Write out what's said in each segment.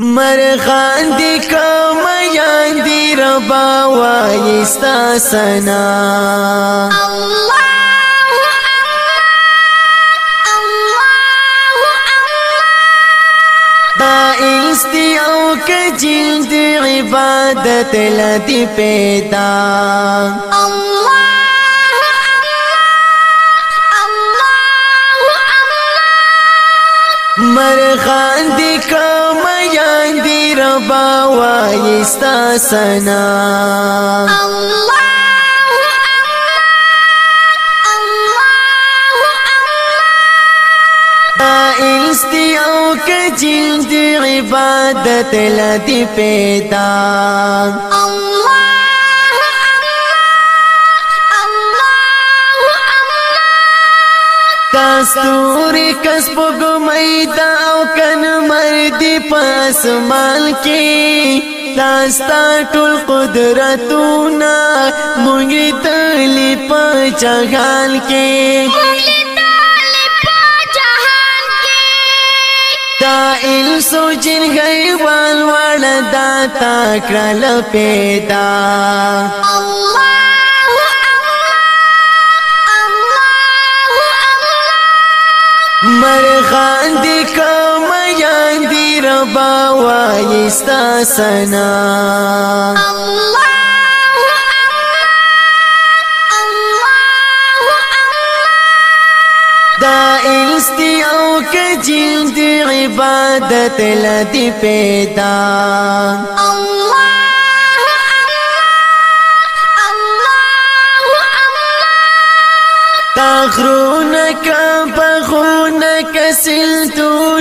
مرغان دی کوم یان دی ربا وایستا سنا الله استی أو دی عبادت لدی پیدا. الله مرغان باوای ستا سنا. الله استی او کجل دی عبادت لدی پیدا. الله کستوري کس پګمې دا او کن مردي پاس مال کې داستا ټول قدرتونه مونږ تلې په چغال کې دا انسو جن غیوان وړ دا تا کړل پیدا الله مرغان دی کوم یان دی ربا وایستا سنا. الله دا استی أو کجل دی عبادت لدی پیدا. الله تخرون کا بغون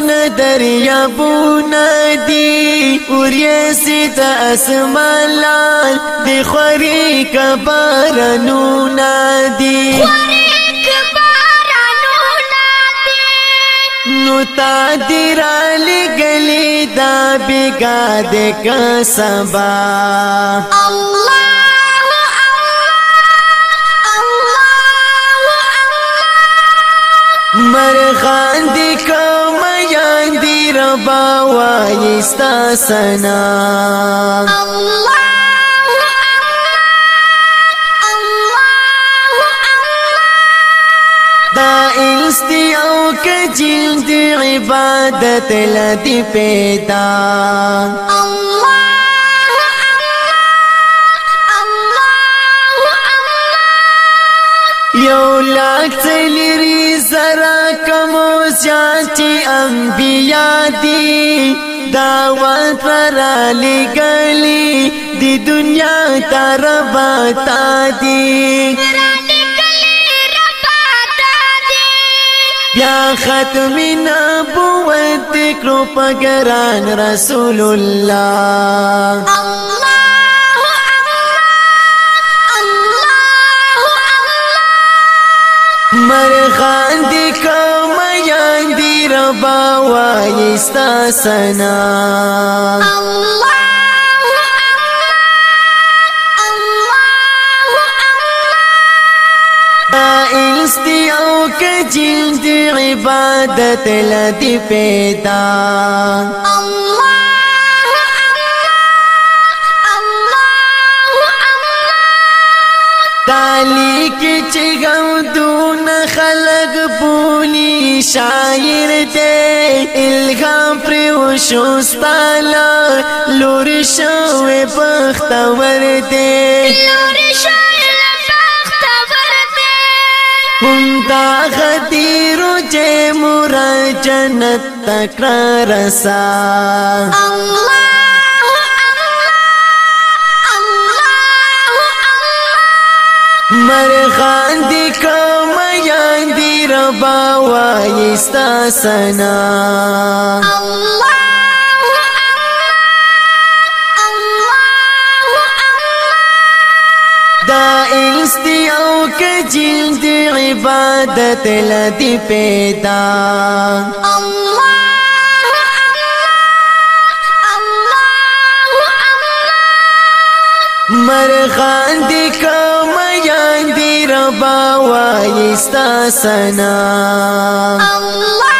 ګونه دریابونه دی اوریسی تا اسمان لال دی خوری کبارنونه دی نو تا دی را لگلی دا بگا دی کسبا. اللہ مرغان دی ربا وایستا سنا الله دی عبادت لدی پیدا. الله یو لاک تلری سیاچی انبیاء دی دعوت پر لگلی دی دنیا تربتا دی. بیا ختم نبوت کړو پګران رسول الله مرغان دی کوم یان دی ربا وایستا سنا. الله استی أو کجل دی عبادت لدی پیدا. الله تالی کی چگم دون خلق بولی شاعر دې الهام پر وشو ستاله لوري شوې بختور دې لوري شوې بختور دې هم دا غدیر چې مور جنت تکرار سا۔ الله اللہ مرغان دی کوم یان دی ربا وایستا سنا. الله استی أو کجل دی عبادت لدی پیدا. الله مرغان دی کوم یان دی وای ستا سنا. الله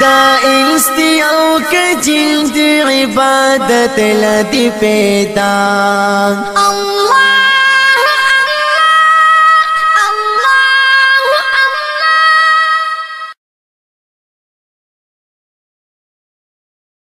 دا انستی او کجل دی عبادت لدی پیدا. الله